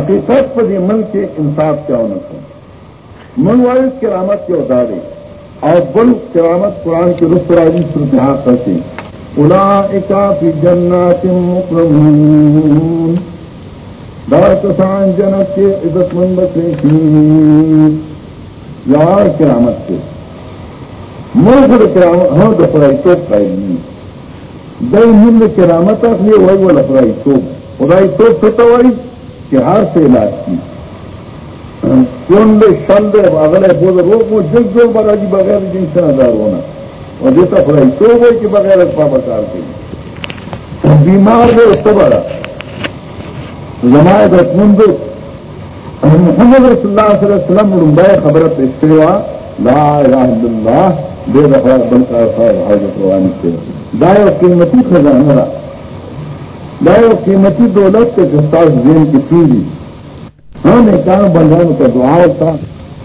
حقیقت پر یہ ملک کے انصاف کیا ہونا چاہیے من وائز کرامت کے اتارے اور بل کرامت قرآن کے رس راجی صورتحال کرتے الا فی جنات مکرمون دار کسان جنت کے عزت مند سے یار کرامت کے۔ ملک کرامت ہاں دفرائی تو قائم دئی مل کرامت اخلی وہی وہ لفرائی تو خدائی تو فتوائی کہ ہار سے علاج کی۔ کون شل اگلے بول رو کو جگ جو بگا جی بغیر جن سے ہزار ہونا۔ اور دیتا پڑھائی تو وہ کہ بغیر پاپا کار کے بیمار دے اس کو بڑا۔ زمائے مند محمد رسول اللہ صلی اللہ علیہ وسلم رمبائے خبرت استوا لا الہ الا اللہ بے دفعہ بلکہ حاضر روانی سے دائے قیمتی خزانہ۔ دائے اور قیمتی دولت کے گفتاز دین کی پیڑھی ہاں نے کہا بندھان کا دعا تھا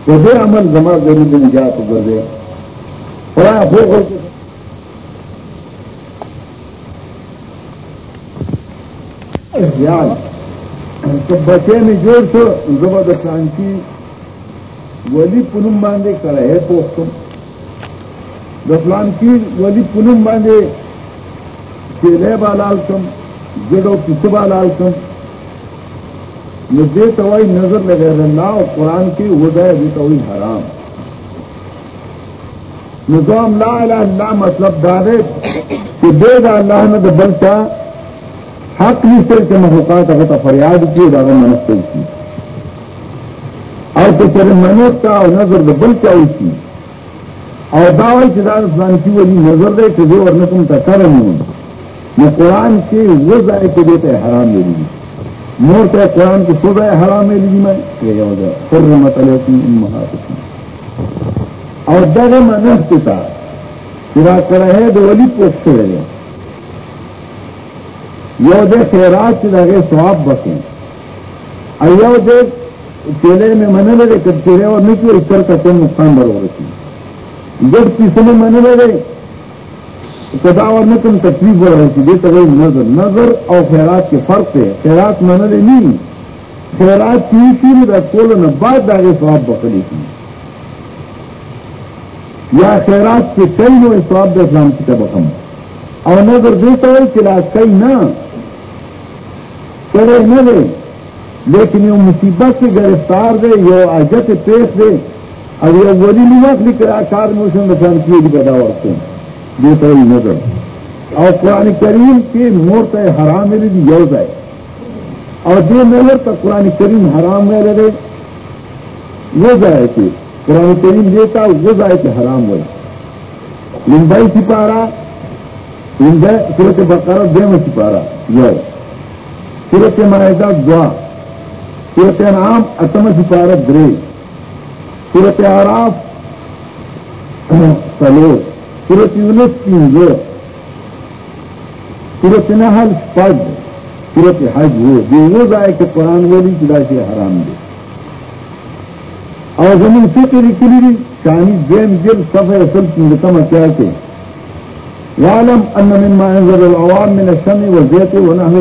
تو بے عمل جمع ضرور دن گیا تو گر گیا تھوڑا ہو تو بچے میں جوڑ تو زبردستان کی ولی پنم باندھے کرے ہے پوختم دفلان کی ولی پنم باندھے چیلے بالال کم جڑو کس بالال کم یہ توائی نظر لگے اللہ اور قرآن کی وجہ بھی تو حرام۔ نظام لا الہ اللہ مطلب دارے کہ دے گا اللہ نے تو بلتا، حق نہیں سے کہ محکات اگر تو فریاد کی دادا منسل کی۔ اور تو تیرے محنت کا اور نظر تو بل کیا ہوئی تھی۔ اور دعوی کے دار اسلام کی وہی نظر دے کہ جو اور تم کا کرم ہوں یہ قرآن کی وہ ذائقے کے دیتے حرام لے لیجیے۔ مور کا قرآن کی سوزا حرام ہے لی میں یہ ہو جائے پھر مطلب اور جب میں نہ پتا پورا کرا دو ولی پوچھتے رہے یو دے خیرات سے لگے سواب بسیں ایو دے چیلے میں منے لگے کب چیلے اور نہیں کہ اس طرح کا کوئی نقصان بر ہو رہی جب کسی میں منے لگے خدا اور میں تم تکلیف ہو رہی تھی دیکھ رہی نظر نظر اور خیرات کے فرق ہے۔ خیرات من نہیں۔ خیرات کی تھی کولو نہ، بعد داغے سواب بکری تھی یا خیرات کے کئی ہو سواب دے اسلام کی بکم اور نظر دیتا ہے کہ راج کئی نہ۔ کرے نہ دے لیکن یہ مصیبت سے گرفتار دے، یہ عجت پیش دے۔ اور یہ ولی نہیں وقت لکھ کار میں اس میں کیے بھی پیدا ہوتے ہیں دوسری نظر۔ اور قرآن کریم کے مورت حرام میرے بھی یوز ہے۔ اور جو نظر تک قرآن کریم حرام میں لگے، وہ جائے کہ قرآن کریم دیتا وہ جائے کہ حرام ہوئے لمبائی سپارا صورت بقرہ دے میں سپارا یو۔ صورت معاہدہ دعا صورت نام اتم سپارہ درے صورت آراف سلوک صورت یونس تین صورت نحل پد صورت حج ہو جو وہ جائے کہ قرآن والی جدا سے حرام دے اور زمین فکر لکھی بھی شانی دین جل صفحہ اصل کی رقم کیا کہ وعلم ان مما انزل العوام من الشم والزيت ونحن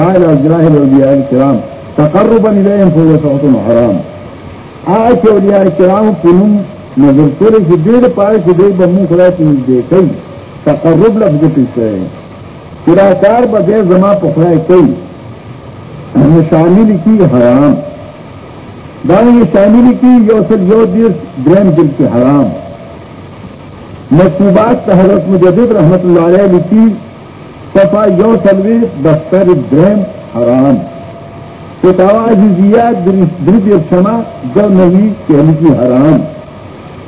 هاي الجراح الاولياء الكرام تقربا اليهم فهو صوت حرام آج اولیاء الكرام كلهم نظر کرے کہ دیر پائے کہ دیر بمو خدا کی دے کئی تقرب لفظ پیچھے ہے کراکار بغیر زما پکڑائے کئی. شامل کی حرام. دانے یہ شامل کی یو سر یو دیر گرین دل کے حرام. مکتوبات حضرت مجدد رحمت اللہ علیہ لکھی صفا یو سلوی دفتر گرین حرام. فتوا جزیات درج شما جو نبی کہ کی حرام.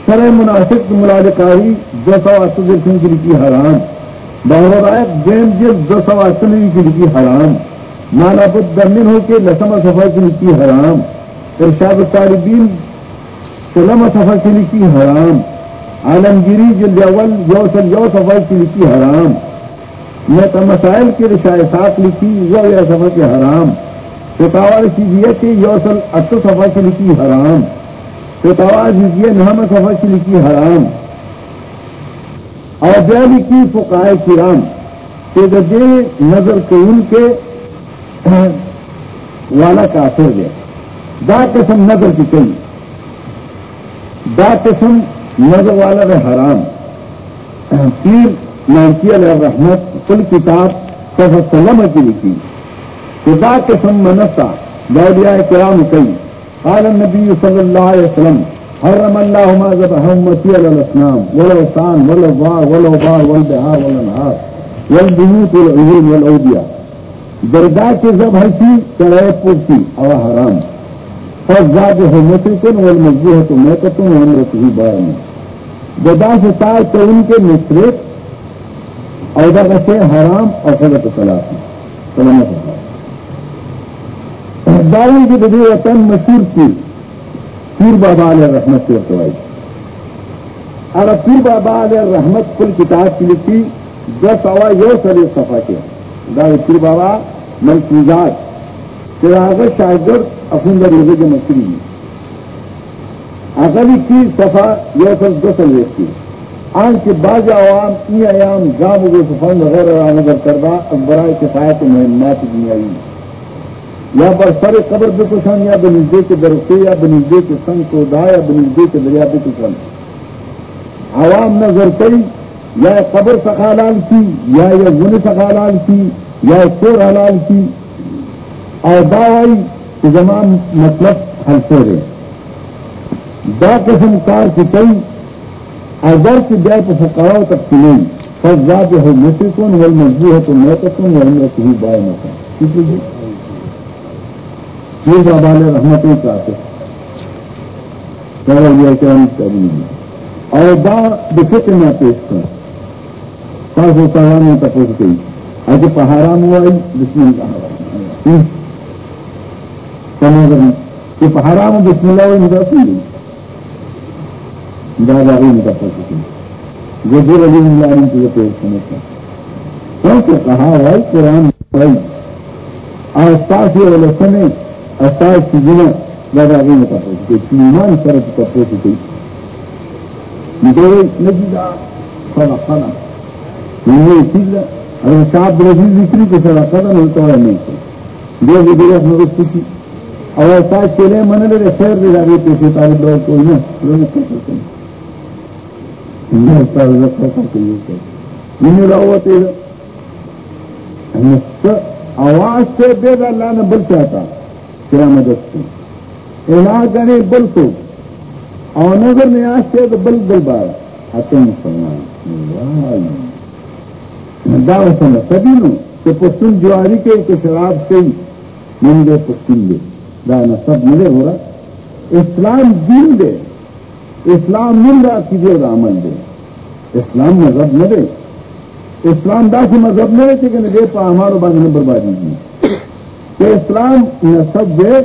سر مناسب ملازکاری دو سو اسد کی لکھی حرام بہت جین جب دو سو اسد کی لکھی حرام مانا بد درمن ہو کے لسم سفر کی لکھی حرام ارشاد طالبین سلم سفر کی لکھی حرام عالمگیری جلد اول یو سل یو سفر کی لکھی حرام میں مسائل کے رشایسات لکھی یو یا سفر کے حرام فتاوار سیدیت کی یو سل اٹھ سفر کی لکھی حرام تو تواز یہ نام سفر کی لکھی حرام. اور بیالی کی فقائے کرام، کہ دے نظر کے ان کے والا کافر دے. دا قسم نظر کی کئی دا قسم نظر والا رہ حرام. پیر نانسی علیہ رحمت کل کتاب صفحہ سلم کی لکھی. تو دا قسم منسا دولیا کرام کئی قال النبی صلی اللہ علیہ وسلم، حرم اللہ ما ذبح امتی علی الاسلام ولو سان ولو بار ولو بار والبہار والانہار والبیوت والعیون والاودیہ درگاہ کے جب ہنسی چڑھے پورسی اور حرام. فزاد ہو مشرقن والمجبوح تو میکتن ومرت ہی بار میں جدا سے تار تو ان کے مشرق، اور سے حرام اور خلط صلاح سلامت داؤں کی بدی وطن مشہور کی۔ پیر بابا علیہ رحمت سے ارتوائی اور پیر بابا علیہ رحمت کل کتاب کی لکھی، دس آوا یو سر صفا کے دا پیر بابا ملکیزات چراغ شاگرد افندر روزے کے مچھلی اغلی کی صفا یو سر دو سر ویستی آن کے بعض عوام، ای ایام جام و سفن وغیرہ نظر کردہ اکبرائے کفایت مہمات دنیاوی۔ یا بر سر قبر بے کشن یا بنزدے کے درسے یا بنزدے کے سنگ کو دا یا بنزدے کے دریا بے کشن عوام نظر کئی یا قبر سخالال کی یا یہ گن سخالال کی یا چور حلال کی اور داوائی کہ زمان مطلب حل رہے دا قسم کار کی کئی اگر کی جائے تو فکاؤ تک کی نہیں۔ فضاد ہو مشرقن ول مجبور ہے تو میں کسوں وہ ہم ہی بائے نہ ٹھیک ہے یہ بابا نے رحمت ہی چاہتے اور دا دفت میں پیش کر۔ پاس ہوتا ہے میں تپوس گئی آج پہاڑا میں ہوا بسم اللہ پہاڑا میں بسم اللہ ہوئی مدرسی دادا بھی مدد گئی جو دور علی اللہ علیہ تجھے پیش سمجھتا کیونکہ کہا ہے قرآن بھائی آستاس یہ ولسن آستاس ایمان خلا خلا صاحب من خیر آواز سے بے اللہ نے بل چاہتا تیرا مدد سے علاج کرے بل کو۔ اور نظر میں آج سے تو بل بل بار۔ اتم سلمان دا سم سبھی نو، کہ پختون جواری کے کہ شراب سے من دے پختون دے۔ دا نہ سب ملے ہو رہا۔ اسلام دین دے۔ اسلام مل رہا کی دے عمل دے۔ اسلام مذہب نہ دے اسلام دا سے مذہب نہ رہتے کہ دے پا ہمارو بند نے بربادی دی کہ اسلام نصب دے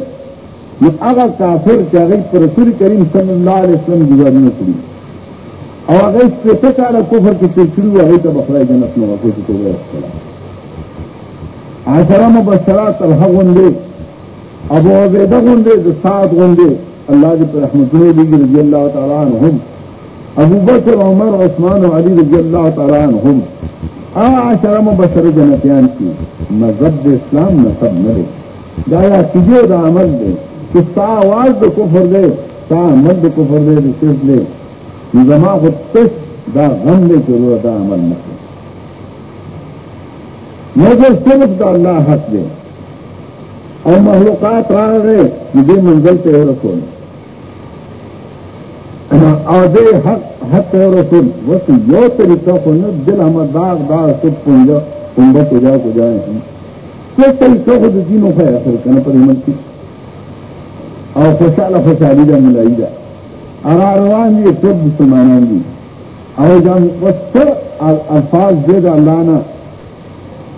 اگر کافر کہ اگر پر رسول کریم صلی اللہ علیہ وسلم گزاری نہ کری اور اگر اس پہ سارا کفر کی ترکڑی ہوا ہے تو بخرا جنت میں واقع تو گیا آشرم بشرا طلحہ گندے، ابو عبیدہ گندے سات گندے، اللہ کے رحمت اللہ رضی اللہ تعالیٰ عنہم۔ ابو بکر، عمر، عثمان و علی رضی اللہ تعالیٰ عنہم۔ ہاں، آشرم بشر جنتیان کی۔ مذہب دے اسلام نصب نہ دے دایا تجھے دا عمل دے کہ تا آواز دے کفر دے، تا عمل دے کفر دے دے دے۔ زما خود تس دا غم دے ضرور دا عمل نہ مگر صرف دا اللہ حق دے۔ اور محلوقات را رہے مجھے منزل پہ رسول۔ اور حق حق پہ رسول۔ وہ تو یو طریقہ کو نہ، دل ہمیں داغ داغ سب پونجا پونجا کو جا کو جائے ہیں۔ یہ طریقہ کو دینوں ہے اصل کرنا پر ہمت کی اور خوشحال خوشحالی جا، ملائی جا۔ اراروان یہ جی، سب مسلمانان دی اور جان وسط الفاظ دے دا اللہ نا۔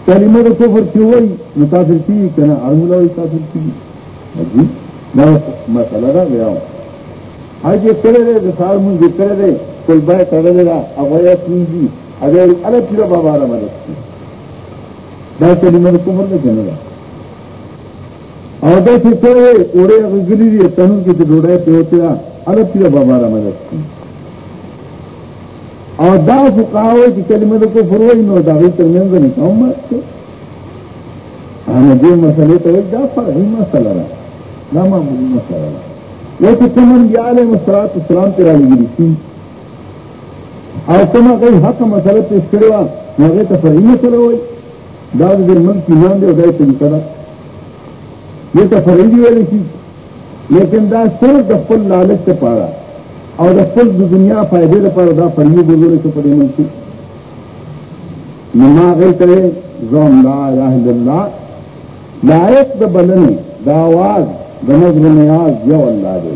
کلمہ دا کفر کی ہوئی، متاثر کی کنا ارملا ہوئی کافر کی۔ عجیب میں مسئلہ دا گیا۔ ہوں آج یہ کرے دے دسار من جو کرے دے کوئی بائے کرے دے دا اغویا سنجی اگر الگ پیرا بابا را مدد کی دا کلمہ دا کفر دا جنگا اور دا سے کرے اوڑے اگر گلی دی تنوں کی ڈوڑے پہ ہوتے ہیں الگ پیرا بابا را مدد کی اور دا فقاوے کی کلمہ دا کو فروئی نو دا غیر ترمین دا نکاؤں مات کے ہمیں جو مسئلے تو ایک دفعہ ہی مسئلہ رہا نہ معمولی مسئلہ رہا وہ کہ تم انبیاء علیہ مسلات اسلام کی راہ گری تھی اور تم اگر حق مسئلہ پیش کرے گا مگر تو فرحی مسئلہ ہوئی داد دن من کی مان دے ادائی تم کرا۔ یہ تو فرحی والی تھی، لیکن دا صرف دفل لالچ سے پارا۔ اور دفل دنیا فائدے سے پارا، دا فرحی بزرگ سے پڑے من کی۔ نما گئی کرے، زوم لا الہ الا اللہ، لائق د بلنے، دا آواز د نظر نیاز یو اللہ دے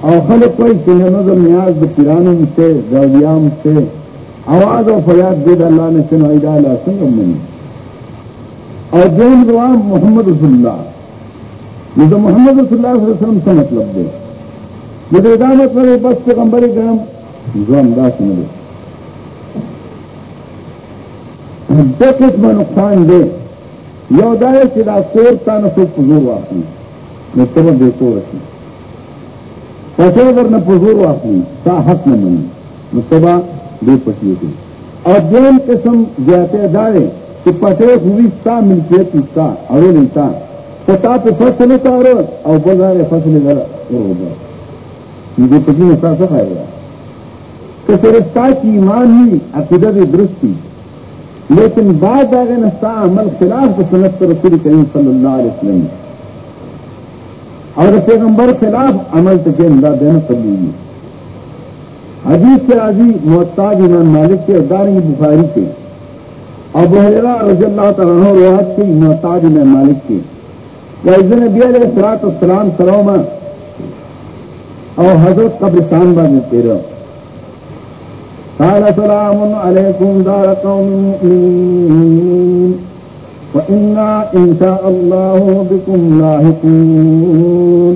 اور خلق کوئی کہ نظر نیاز د پیرانوں سے دویام سے، آواز اور فریاد دے اللہ نے سن عیدہ اللہ سنگم میں اور دین دعا محمد رسول اللہ، یہ تو محمد رسول اللہ صلی اللہ علیہ وسلم سے مطلب دے۔ یہ تو مطلب بس سے کمبر گرم زوم دا سن دے۔ دو قسم نقصان دے۔ یو دائے چدا کور تا نہ پزور واقعی۔ مستبر دے کو رسی پسے اگر نہ پزور واقعی تا حق نہ منی مستبا دے پسیے دے اور دین قسم جاتے دائے کہ پسے ہوئی سا ملکیت سا، اور نہیں سا۔ پتا پہ فصل اتارو اور بول رہا فصل ذرا ہوگا مجھے پسی میں سا سکھائے گا تو پھر سا کی ایمان ہی عقیدت درستی لیکن بعد آگے نستا عمل خلاف کو سنت رسول کریم صلی اللہ علیہ وسلم اور پیغمبر خلاف عمل تک انداز دینا پڑی حدیث سے راضی محتاج امام مالک کے دارنگ بخاری کے۔ اور بحیرہ رضی اللہ تعالیٰ روحت کے محتاج امام مالک کے یا عزن نبی علیہ السلاط السلام سلوما اور حضرت قبرستان بازی تیرہ قال سلام عليكم دار قوم مؤمنين وإنا إن شاء الله بكم لاحقون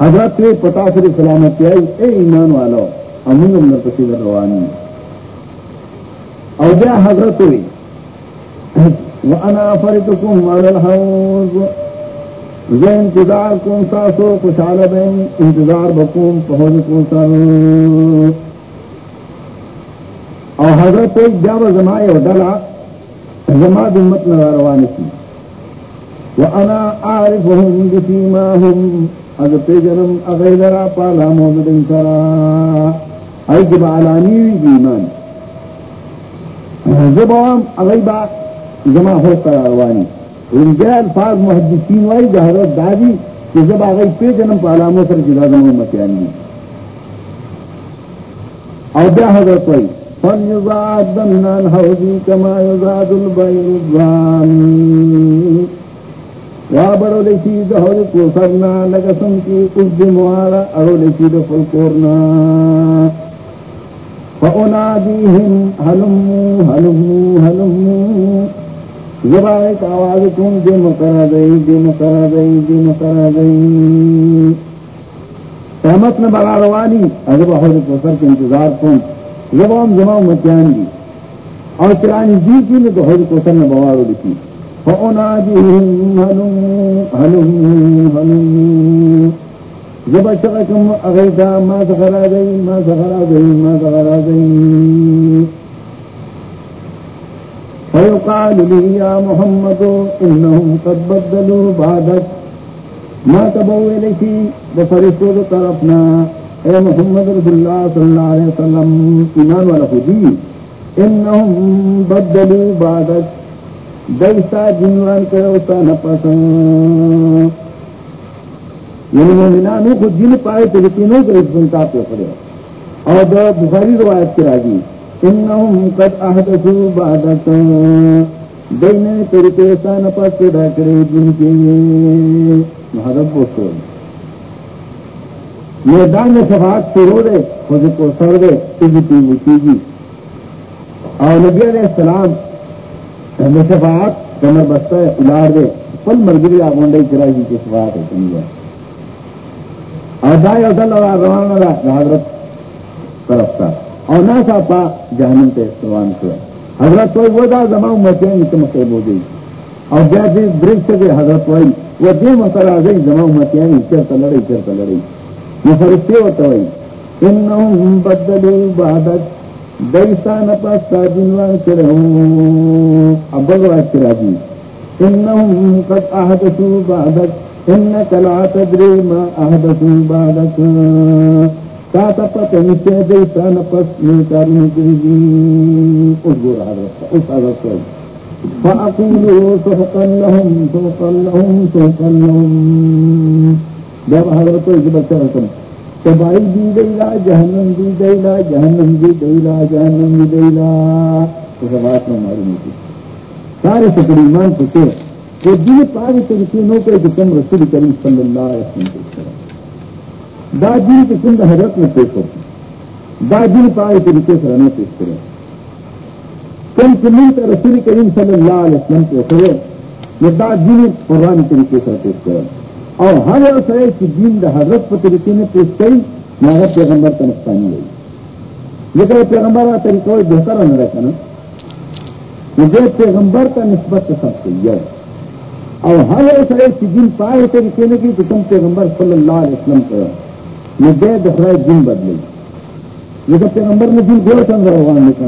حضرت کے پتا سے سلامت آئی اے ایمان والا امن امن پسید روانی اور جا حضرت ہوئی وانا فرتكم على الحوض۔ زي انتظار کون ساسو خوشحال بین، انتظار بکوم پہنچ کون ساسو اور حضرت ایک جاب زمائے و ڈلا زما دمت نہ روان کی وہ انا عارف ہوں بسیما ہوں حضرت جنم اغیرا پالا موجود انسرا ای جب علانی وی ایمان جب اغیبا زما ہو کر روانی ان جے الفاظ محدثین وائی جا حضرت دادی کہ جب آگئی پہ جنم پالا موسر جدا زمان متیانی اور بیا حضرت وائی فليزاد من حوضي كما يزاد البير الظان وابڑو لیسی دہور کو سرنا لگسم قد موارا ارو لیسی دفل کورنا فأناديهم، هلموا هلموا هلموا. زبائك آوازكم دي مقرى دي دي مقرى دي دي مقرى دي سہمت میں بڑا روانی، اگر بہت سر کے انتظار کون جب ہم جمع متیان دی اور چرانی جی کی نے تو حضرت کوسر نے بوارو لکھی. فونا جی جب شکم اغیتا ما سخرا گئی ما سخرا گئی ما سخرا گئی فیقال لی یا محمد انہم قد بدلوا بعدک ما تبوئے لکی بفرشتو طرفنا. اے محمد رسول اللہ صلی اللہ علیہ وسلم، ایمان والا خودی، انہم بدلو بادت دیسا جنوان کرو تا نپسن۔ یعنی مومنانو خود جن پائے تلکینو تو اس بنتا پہ پڑے اور دا بخاری روایت کی راجی انہم قد احدثو بادت دینے طریقے سا نپس پیدا کرے جن کے محرب و سوئی میدان میں شفاعت شروع دے، خود کو سر دے عزتی مچی گی جی۔ اور نبی علیہ السلام میں شفاعت کمر بستہ الار دے، پل مرگری آگونڈے چرائی جی کی شفاعت ہے سمجھا اور دائیں اصل اور روانہ دا حضرت طرف تھا۔ اور نہ ساپا جہنم سے روان کیا۔ حضرت کوئی وہ دا زمان امتیاں نیچے مقیب ہو گئی۔ اور جیسے برج سے حضرت وہی، وہ دے مسئلہ آ گئی، زمان امتیاں نیچے لڑی چرتا لڑی یہ فرشتے ہوتا ہوئی انہم بدلو بادت دیسا نپاستا جنوان کرہو۔ اب بگوات کرا جی إنهم قد أحدثوا بعدك إنك لا تدري ما أحدثوا بعدك تاتا پتہ نشتے دیتا نفس نیکاری نکری اس گورا حضرت اس حضرت فأقولوا سحقا لهم سحقا لهم سحقا لهم جب حضرت کو اس بچہ رکھنا تباہی دی دیلا جہنم دی دیلا جہنم دی دیلا جہنم دی دیلا اس بات میں معلوم ہوتی سارے سکڑی ایمان پوچھے کہ دل پارے طریقے نو کہ تم رسول کریم صلی اللہ علیہ وسلم پیش دا دین کے سند حضرت میں پیش ہوتی. دا دین پارے طریقے سے رہنے پیش کرو. تم سمن کا رسول کریم صلی اللہ علیہ وسلم پیش کرو یہ دا دین قرآن طریقے سے پیش کرو. اور ہر ایسا ہے کہ دین دا حضرت پر طریقے میں پیش کری نہ پیغمبر کا نقصانی ہوئی۔ لیکن پیغمبر کا طریقہ بہتر ہونا رہتا نا۔ مجھے پیغمبر کا نسبت تو سب سے اور ہر ایسا ہے کہ دن پائے طریقے میں کہ تم پیغمبر صلی اللہ علیہ وسلم کو یہ بے دن بدلے یہ تو پیغمبر نے دن گوڑا چند رہا نے کہا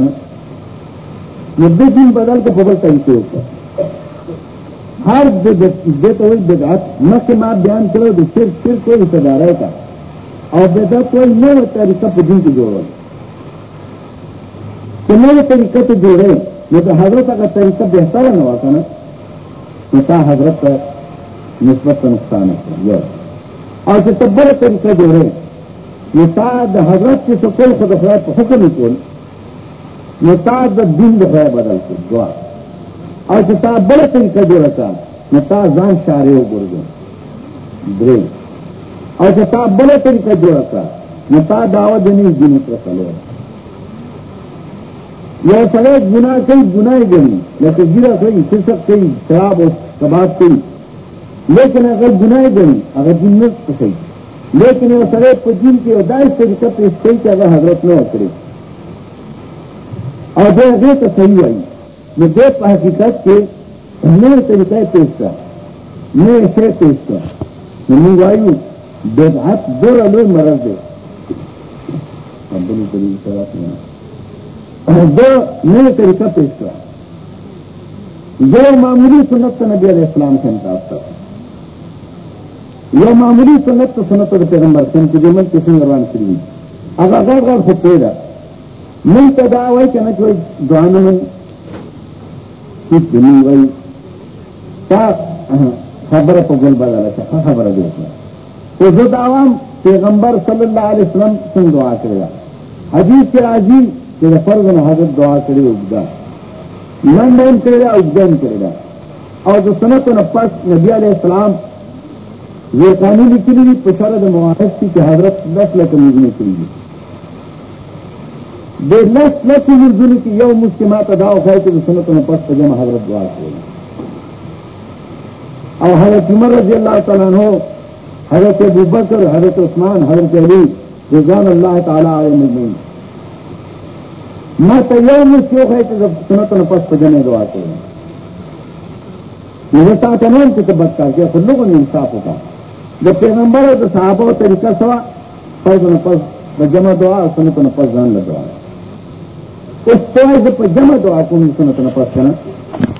یہ دو دن بدل کے ببل طریقے ہوتا ہر بے تو بدعت، نہ کہ ماں بیان کرو تو صرف صرف کوئی حصہ دار کا اور بدعت کوئی نئے طریقہ پہ دن کی جوڑو تو نئے طریقے پہ جوڑے یہ تو حضرت کا طریقہ بہتر نہ ہوا نا نتا حضرت کا نسبت کا نقصان ہے۔ یہ۔ اور جو تب بڑے طریقہ جوڑے یہ تاد حضرت کی تو کوئی خود افراد حکم نہیں کون۔ یہ تاد دن دفعہ بدل کے دعا۔ اور جو تا بڑے طریقہ جوڑا تھا یہ تا زان شارے ہو گرگو برے اور جو تا بڑے طریقہ جوڑا تھا یہ تا دعوت دینی دن کا سلو یہ سڑے گنا کئی گنا گنی جیسے گرا کئی فرصت کئی، شراب اور کباب کئی۔ لیکن اگر گنا گنی اگر جنت تو صحیح لیکن یہ سڑے کو جن کی ادائش طریقہ پہ اس صحیح کہ اگر حضرت نہ اترے۔ اور جو اگلے تو صحیح آئی۔ یہ دو حقیقت کے نئے طریقہ پیش کا نئے سے پیش کا منی وایو بے ہاتھ دو رلو مرض دے دو نئے طریقہ پیش کرا جو معمولی سنت نبی علیہ السلام سے انتخاب تھا۔ یہ معمولی سنت تو سنت اور پیغمبر سن کی جمن کسی روان کری۔ اب اگر اگر سے پیدا۔ من پیدا ہوئی کہ نہ کوئی دعانا من کچھ دنی ہوئی تا خبر کو گل بدلا تھا، خبر دیکھا تو جو دعوام پیغمبر صلی اللہ علیہ وسلم سن دعا کرے گا۔ حدیث کے عجیب کہ فرض نہ حضرت دعا کرے اگدا لنڈن کرے گا اگدن کرے گا۔ اور جو سنت و نفس نبی علیہ السلام، یہ قانونی نکلی گی پچھڑ معاہد کی کہ حضرت دس لکھ نکلی نکلی گی بے لس لکھ مردونی کی یو مسلمات ادا اٹھائے کہ سنت و نفس پر جمع حضرت دعا کرے گا اور حضرت عمر رضی اللہ تعالیٰ ہو حضرت ابو بکر حضرت عثمان حضرت علی رضوان اللہ تعالیٰ علیہ مجمعین میں تو یہ مشکل ہے کہ جب سنت تو نپس پہ جنے دعا کے یہ ساتھ تمام کی تبت کر کے خود لوگوں نے انصاف ہوتا جب پیغمبر ہے تو صحابہ طریقہ سوا فرض جمع دعا اور سنت نفس جان لگا اس طرح جب جمع دعا کو سنت نفس کرنا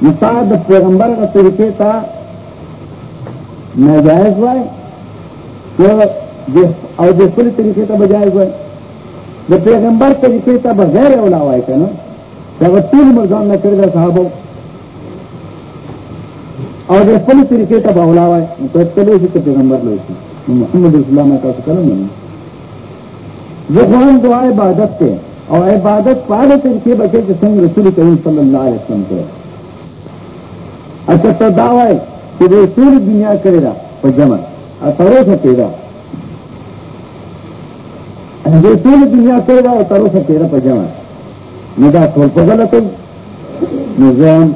مثال پیغمبر کا طریقے کا ناجائز ہوا ہے اور جو پوری طریقے کا بجائز ہوا ہے جو پیغمبر طریقے کا بغیر اولا ہوا ہے نا جب تین مرزان نہ کرے گا صاحب اور جو پوری طریقے کا بولا ہوا ہے تو چلے اسی پیغمبر لو اسی محمد اسلام کا کرم نہیں جو قرآن دعا عبادت کے اور عبادت پارے طریقے بچے کے سنگ رسول کریم صلی اللہ علیہ وسلم کے اچھا تو دعوی ہے کہ وہ پوری دنیا کرے گا، وہ جمع۔ اور سرو اچھا، سے پیدا۔ جو ټول دنیا ته دا او تر اوسه تیرا پجما نو دا ټول په غلطه نظام۔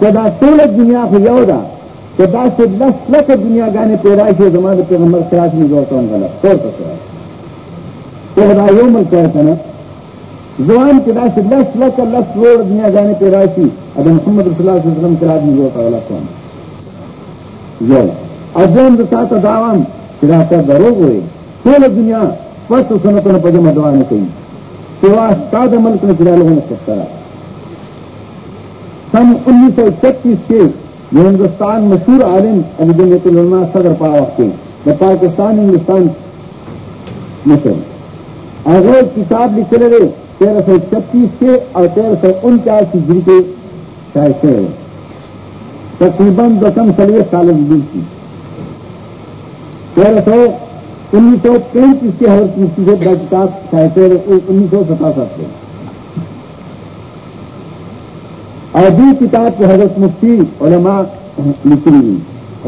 کدا ټول دنیا خو یو ده کدا چې لس لکه دنیا غانې پیدا شي زما د پیغمبر خلاف نه جوړ کوم غلط۔ ټول څه ته دا یو مل کنه ځوان چې دا چې لس لکه لس ور دنیا غانې پیدا شي د محمد رسول الله صلی الله علیه وسلم خلاف نه جوړ غلط کوم یو اځم د تاسو داوام چې دا ته دروغ وي ټول دنیا پس سنتونو په جمع دعا نه کوي سوا ستا د ملک نه چرا لغه نشته سن انیس سو اکتیس کے یہ ہندوستان مشہور عالم علی جنت العلماء صدر پا وقت کے پاکستان، ہندوستان مصر اگر کتاب لکھ رہے تیرہ سو چھتیس کے اور تیرہ سو انچاس ہجری کے شائقے تقریباً دسم سروے سال کی۔ تیرہ سو انیس سو پینتیس کے ہر کسی سے کتاب شائقے انیس سو ستاسٹھ سے ابھی کتاب کے حضرت مفتی علماء لکھی ہوئی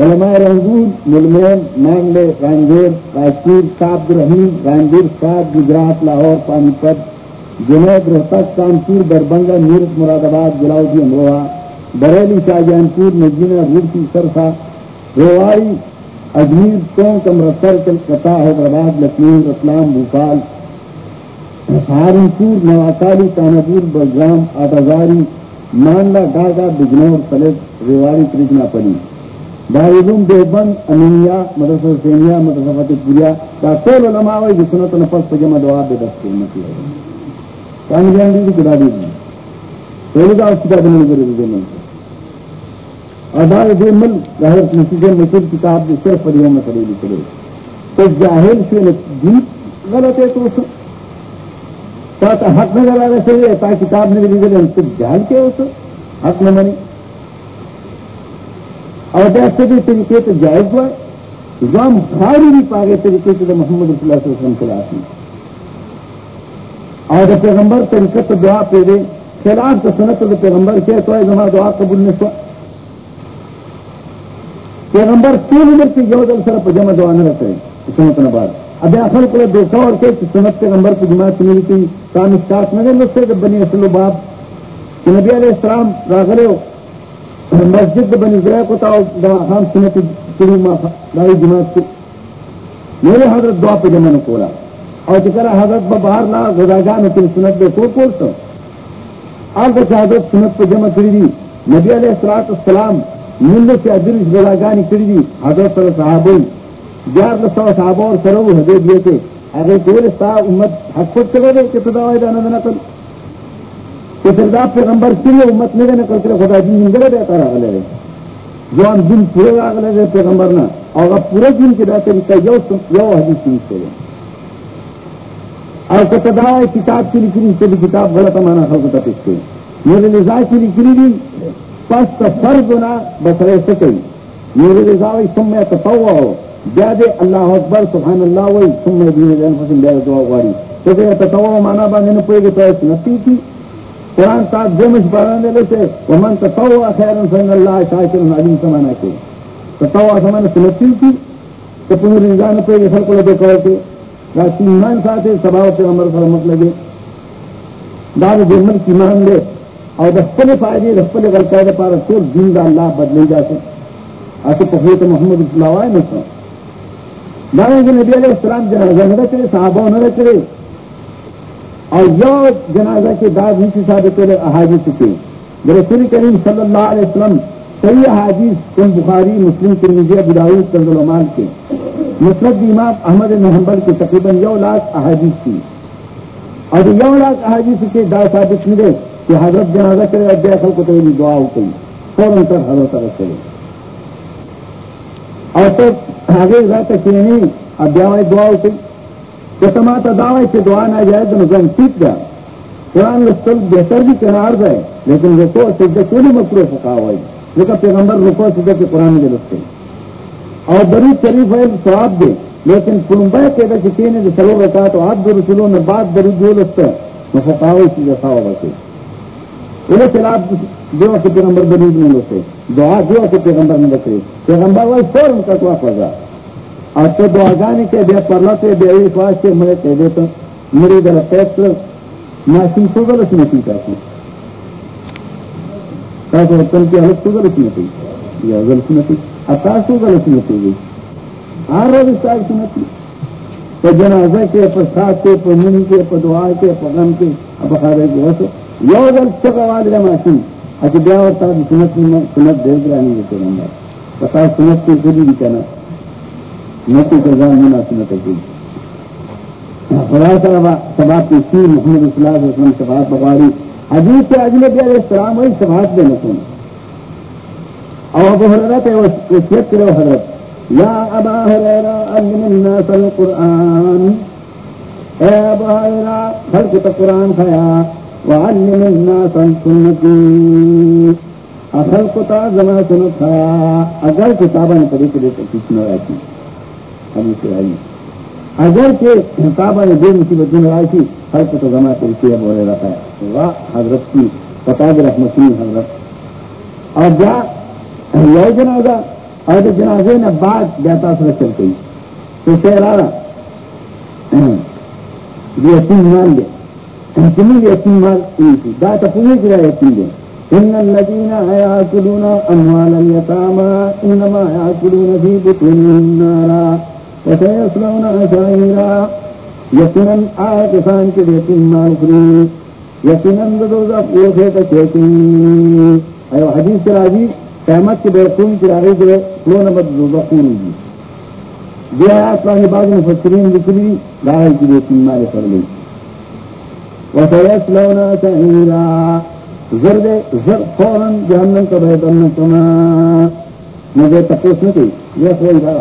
علماء رنگون ملمین مانگلے رانگیر رائچور صاحب رحیم رانگیر صاحب، گجرات، لاہور پانی پت جنید روہتک کانپور دربنگا میرٹ مراد آباد جلاؤدی امروہا بریلی شاہجہان پور نجینا روڑکی سرسا ریوائی اجمیر، چونک، امرتسر، کلکتہ، حیدرآباد، لکھنؤ، رتلام، بھوپال سہارنپور نواکالی کانپور بلرام آٹازاری مانڈا ڈاگا بجنور سلیب ریواری کرشنا پلی دارالعلوم دیوبند امینیا مدرسہ سینیا مدرسہ فتح پوریا دا ټول علماء وایي چې سنت نه پس په جمع دعا به دست نه کیږي. کان ګان دي چې دادي دي. ټول دا اوس کتاب نه لري دي نه. ادا دې مل، ظاهر نتیجه مشهور کتاب دې صرف پر یوم یو مسئله لیکلي. تو جاهل سے دین غلط ہے تو تا حق نہ لگا رہے تا کتاب نے بھی لکھے تو جان کے اس حق نہ منی اور جیسے بھی طریقے سے جائز ہوا جو ہم بھی پا گئے طریقے سے محمد رسول اللہ علیہ وسلم خلاف میں اور جب پیغمبر طریقے سے دعا پہ دے خلاف تو سنت تو پیغمبر کے تو جمع دعا قبول نے سو پیغمبر تین عمر کی جو دل سر جمع دعا نہ رکھے سنت نہ بعد اب اصل کو دیکھا اور کہ سنت کے نمبر کی جماعت ملی تھی کام اسٹارٹ نہ مجھ سے بنی اصل باپ نبی علیہ السلام راغلے مسجد بنی گرہ کو تھا ہم سنت لائی جماعت کی میرے حضرت دعا پہ جمع نے کھولا اور جکر حضرت باہر لا غذا جان تم سنت دے کو کھول تو۔ آپ کو حضرت سنت پہ جمع کری دی۔ نبی علیہ السلاط السلام مل سے ادرس غذا جانی کری دی۔ حضرت صلی صحابی گیار سو صاحب اور سرو ہدے دیے تھے اگر کوئی سا امت حق خود چلے گئے کہ خدا جانا نہ کر تو سردار پیغمبر کے امت نہیں نہ کرتے خدا جی نگڑے دیتا رہا لے جو ہم دن پورے آگ لگے پیغمبر نہ اور اب پورے دن کے رہتے کا یو یو حدیث چیز سے اور کتدا کتاب کی لکھی سے بھی کتاب غلط مانا خلق تک اس کے۔ میرے لذا کی لکھی بھی پس فرض ہونا بسرے سے کئی میرے لذا سم میں تصوا ہو زیادہ اللہ اکبر، سبحان اللہ، وہی تم نے دین دعا غاری تو کہ تتو مانا باندې نه پوهیږي ته نتی کی۔ قرآن صاحب جو جمش باندې لته ومن تطوع خيرا فإن الله شاكر عليم سمانا کې تطوع سمانا سنتی کی، تو پوری ځان په یې خلق له کوي کې راځي ایمان ساتي سبا او پیغمبر سره مطلب دا د جمل ایمان له او د خپل فائدې د خپل غلطۍ لپاره ټول دین د الله بدلې جاسي اته په هیته محمد صلی الله علیه وسلم دانا کہ نبی علیہ السلام جنازہ نہ رکھے، صحابہ نہ رکھے اور جو جنازہ کے بعد نیچے ثابت کرے احادیث کے۔ رسول کریم صلی اللہ علیہ وسلم کئی احادیث کن بخاری، مسلم ترمیزی ابداؤد کنز العمان کے۔ مسرت امام احمد محمد کے تقریباً یو لاکھ احادیث تھی اور یو لاکھ احادیث کے دا ثابت ملے کہ حضرت جنازہ کرے اب اخل کو تو دعا ہوتی فوراً کر حضرت رکھ کرے اور تو آگے رہتا کہ نہیں اب دعا دعا ہوتی تو دعوی سے دعا نہ جائے تو نظام سیکھ گیا قرآن رسول بہتر بھی کنار گئے لیکن رکو سجدہ کوئی مکرو پکا ہوا ہے لیکن پیغمبر رکو سجدہ کے قرآن میں رستے اور بری شریف ہے سواب دے لیکن پلمبا کہتا کہ تین جو سلو رہتا تو آپ دو رسولوں نے بات بری جو لگتا ہے میں پکا ہوئی چیز ایسا ہوگا کہ وہ خلاف جو کے پیغمبر بری نہیں لگتے دعا جو کے پیغمبر نہیں لگتے پیغمبر وہ فوراً کا دعا پڑ رہا اور تو دعا گانے کے بے پرلا سے بے وشواس سے مجھے کہہ دیتا میرے ادھر فیصلہ ناسم سو غلط نہیں چاہتی تم کی حالت سو غلط نہیں یا غلط نہیں اتا سو غلط نہیں گئی ہر روز اسٹار سنتی۔ تو جنازہ کے پر ساتھ کے پر منی کے پر دعا کے پر غم کے اب خارے کے وسو یو غلط چکا والد ماشین اچھا بیا ہوتا سنت سنت دے گرا نہیں دیتے رہا پتا سنت کے ضروری کہنا۔ نتی کے خدا صاحب کی سی محمد صلی وسلم بخاری حدیث سے اجنبی علیہ السلام وہی سبھاس دے نکون. اور ابو حضرت ہے وصیت کرو حضرت، یا ابا حریرہ، علم الناس القرآن. اے حریرہ، خلق تا قرآن کھایا، وعلم الناس السنتی خلق تا زمان سنت اگر کتابہ نے پڑھی کرے تو کچھ نہ رہتی حدیث سے آئی اگر کہ کتابہ نے دو مصیبت میں ہر کو تو جمع کر بولے رہتا ہے واہ حضرت کی فتاد رحمت حضرت. اور جا، یہ جنازہ، اور جنازے نے بعد بیتا سر چل گئی. تو شہر آ رہا یتیم مان دے تمہیں یتیم مان دا تپونے کی رہا یتیم دے ان الذين ياكلون اموال اليتامى انما ياكلون في بطونهم نارا. وسيصلون سعيرا یقیناً آئے کسان کے دیتی مال خری یقیناً حدیث کے راجی قیمت کے بے کی راگی کے فلو نمبر دو خون جو آیات بعض مفسرین ذکری داخل کی دیتی وسيصلون سعيرا زرد زر فوراً جہنم کا بہت اللہ کما مجھے تپوس نہیں کی یہ کوئی تھا.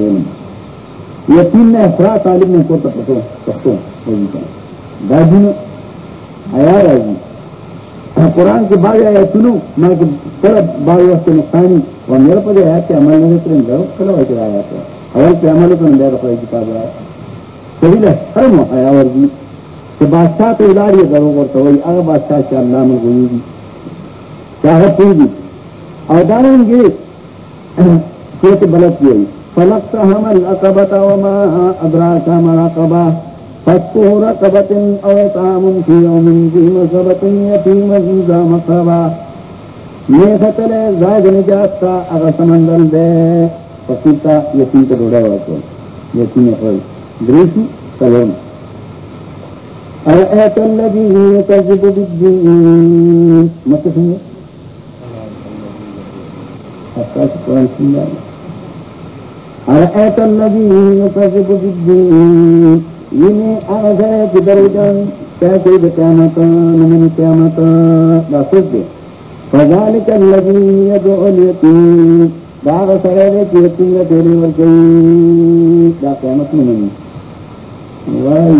طالب بولن یقین نے افرا طالب میں کو پتو پختو دادی نے آیا راجی قرآن کے بعد آیا سنو. میں کل بعض وقت نقصانی اور میرے پہ آیا کہ عمل نہیں کریں گے کل وقت آیا تھا اول پہ عمل تو نہیں رکھا کتاب آیا کبھی ہر آیا ورزی کہ بادشاہ تو ادار یہ کرو اور تو اگر بادشاہ سے اللہ میں ہوئی گی چاہت ہوئی گی اور داریں گے سوچ بلد کی ہوئی. فلقتهم الأقبة وما أدراك ما العقبة. فسقه رقبة أو طعام في يوم ذي مسبة يتيما ذا مقربة نیختل زاد نجاستا اغا سمندل دے. فقیرتا یتیم کا ڈوڑا ورکو یتیم اخوی دریسی سلون. ارأيت الذي يكذب بالدين ما تسمي أساس قرآن سنة ارأيت الذي يكذب بالدين يني أغذى بدرجا كافي بكامتا من كامتا لا صدق. فذلك الذي يدعو اليتيم. داغ سرائے کی یتیم یا تیری ورکی دا قیامت میں نہیں وائی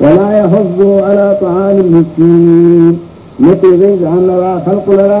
ولا يحض على طعام المسكين. يتي جان لرا خلق لرا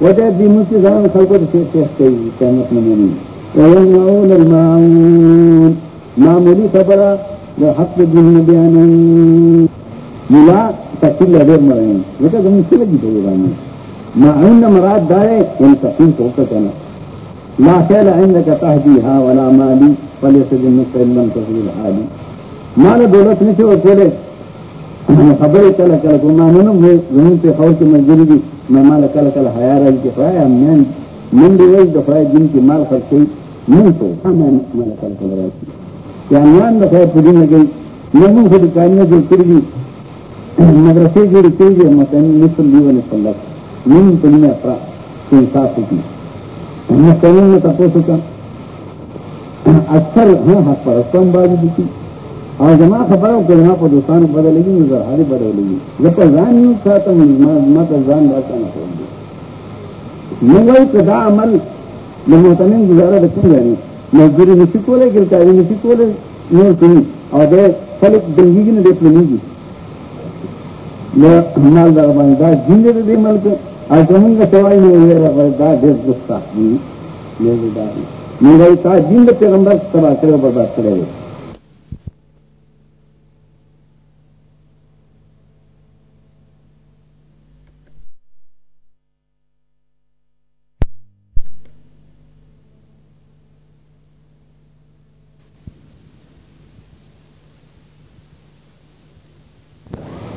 وجہ دینوں کی زمان خلقوں سے پیش کئی قیمت نمونی وینعون المعون معمولی خبرہ جو حق دین ملا تقیل لدیر مرائن. یہ تو زمین سے لگی معون مراد دائے ان تقیل کو لا خیل عندك تهديها ولا مالي فليس جنك إلا تغير حالي مال دولت نشي وكله خبرې کله کله کوم نه نو زمون په خو کې مال کله کله حیا راځي چې خدای امن من دې وایي د خدای دین کې مال خرڅي نه ته امن مال کله کله راځي یا امن د خدای په دین کې نه موږ د کاینه جوړ کړی مدرسې جوړ کړی دي مثلا مثل دی ونه صلی الله من په دې افرا چې انصاف دي. مثلا نه تاسو ته اکثر هم حق پرستان باندې اور جمع خبر ہو کہ دوستان بدلے گی نظر ہاری بدلے گی جب تک زان نہیں چاہتا میں تو زان بات نہ چھوڑ دوں یہ وہی پیدا عمل، میں محتمین گزارا رکھوں گا مزدوری نسی کو لے گرتا ہے کو لے نہیں۔ سنی اور دے فلک دنگی کی نے دیکھ لیں گی مال دا باندې دا جن دې ملک او زمونږ سوای نه وي دا ډېر ګستا دي نه دا نه دا تا جن پیغمبر تبا کړو برباد کړو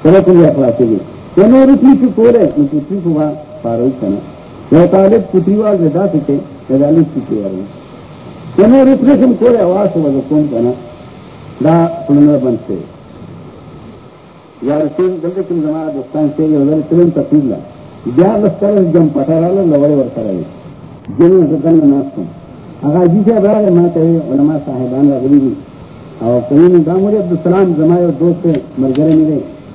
چلو تم چلو رکھی کی کو رہے کو وہاں فاروق طالب سکے چلو رکھنے سے کو رہے آواز کون دا یا رسول، دلتے دوستان سے یہ وزر بیا لستر جم پتا رہا لوڑے ورکا رہے جنوں سے کن. اگر جی سے ماں کہے علماء صاحبان اور کہیں عبدالسلام زمائے دوست مرگرے ملے.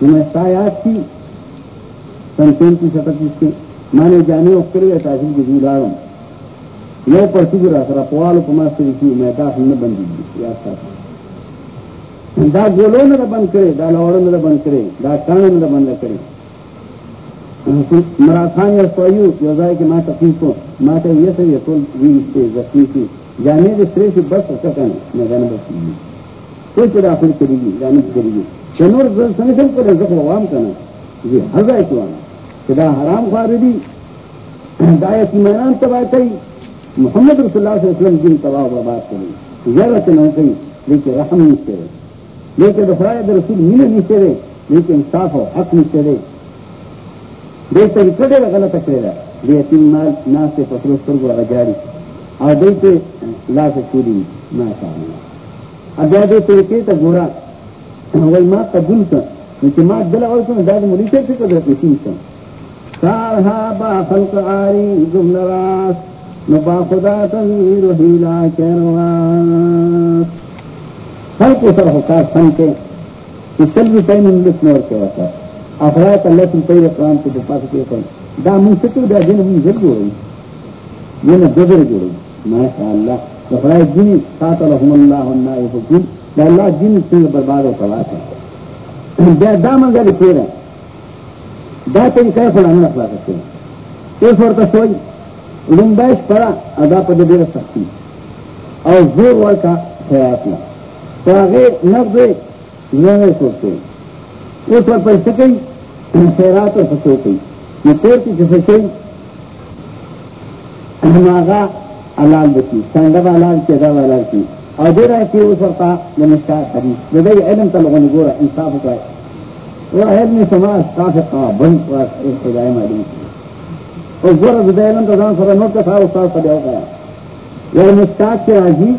دیتے سایات تھی سن تینتیس اکتیس کے مانے جانے اکرے تحصیل کی جیلاروں یو پر سجر اثر پوال کو ماسٹر کی میں داخل نہ بند دی یا دا گولو نہ بند کرے، دا لوڑ نہ بند کرے، دا کان نہ بند کرے۔ مراثان یا سویو یو ځای کې ما تفصیل کو۔ ما ته یې څه یې ټول وی زخمی کی۔ جانے دے سرے سے بس اچھا کہنا میں جانے بس کوئی چیز داخل کرے گی جانے کی کرے گی چنور سنگھن کو رزق عوام کرنا یہ حضا ہے کیوں خدا حرام خوار دی. دایت میدان تباہ کئی. محمد رسول اللہ صلی اللہ علیہ وسلم جن تباہ برباد کریں زیادہ نہ کہیں لیکن رحم نہیں سے رہے لیکن دفرائے رسول مین نہیں سے رہے لیکن انصاف اور حق نہیں سے رہے دیکھتے ہی گا غلط کرے گا یہ تین مال نہ سے فصل پر کو جاری. اور دیکھتے لا سے چوری نہ چاہوں اب دیکھتے کہ تو گورا وای ما قبول کړ چې ما دل اول کوم دا د مولوی څخه څه کړو چې څه سارها با خلق آری جمل راس نو با خدا تنویر حیلا کرواس خلق سر حکار سن کے کہ سلوی پین انگلس نور کے وقت افراد اللہ سن پیر اقرام کے دفاع کے کن دا من سکر دا جن من زر جو رہی یہ نا جبر جو رہی ماشاء اللہ افراد جنی قاتلهم اللہ النائفقین دا اللہ جن سنگ برباد و تباہ ہے۔ دا دا منگا لکھے رہا دا طریقہ فلا نہیں اخلا کرتے ہیں۔ اس ورطا سوئی۔ لنبائش پڑا، ادا پا دبیر سختی اور زور ور کا خیات لا تو آگے نفذ نوے سوچتے ہیں۔ اس ور پر سکئی خیرات و فسو کئی یہ پیر کی جسے کئی ماغا علال بکی سنگا علال کی ادا علال کی اور دے رہا ہے کہ اس وقت نمسکار حدیث جو دے علم تلغ نگورا انصاف کا ہے۔ وہ علم سماج کافی قوا بند و خدای معلوم اور زور دے علم تو دان سر نوٹ کا تھا استاد پڑے ہو گیا۔ یہ مستاق کے راجی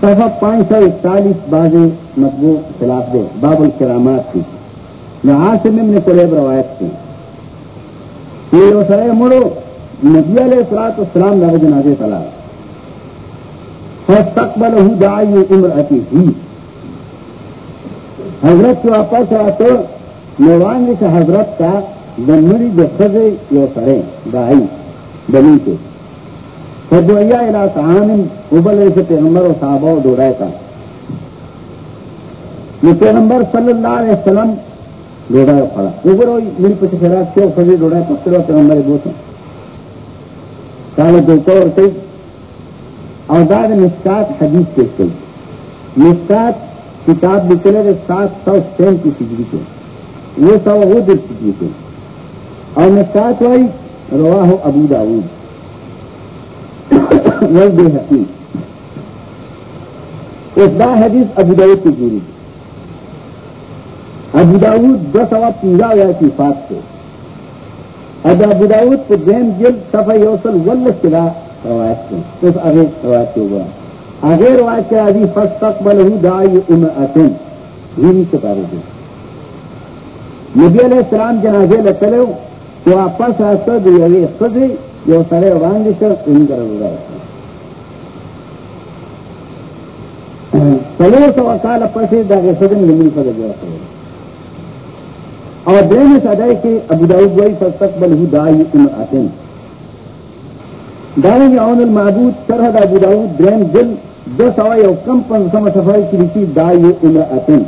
صفحہ پانچ سو اکتالیس باز مطبوع خلاف دے، باب الکرامات کی۔ یہاں سے میں نے قریب روایت کی۔ یہ سرے مڑو نبی علیہ السلام السلام لگے جنازے طلاق فاستقبله داعی امرأتی ہی حضرت کے واپس آتے نوان سے حضرت کا دنری دخزے یو سرے داعی بنی کے. فدویا الى طعام، ابل سے پیغمبر و صحابہ و دورائے کا. یہ پیغمبر صلی اللہ علیہ وسلم ڈوڑا پڑا اوپر میری پچھے خیرات کیوں؟ فضی ڈوڑا پکڑا، پیغمبر دوست کالے دو اور کئی اور داد مسکات حدیث پیش گئی مسکات کتاب نکلے گئے، سات سو سین کی سجری کے وہ سو وہ دل سجری کے اور مسکات وائی روا ہو ابو داود۔ وہ بے حقیق۔ اس دا حدیث ابو داود کی جوری۔ ابو داود دس سوا پنجا ہوا کی فات سے اب ابو داود کو دین جلد صفحہ یوسل ولس کے روایت سے اس آگے روایت سے ہوا آگے روایت کے ابھی فس تک بل ہوں دائی ام اتن یہ سے پارے تھے نبی علیہ السلام جنازے لے تو واپس آتا دیوی خزی یو سرے وانگی سے ان کا رضا سلو سو کال پسی دا سدن لمن پر جو اور دین سدائے کہ ابو داؤد وئی فاستقبل ہو دائی ان اتن دائیں گے اون المعبود سرحد ابو داؤد درین دل دو سوا یو کم پن سم صفائی کی لکی دائی ان اتن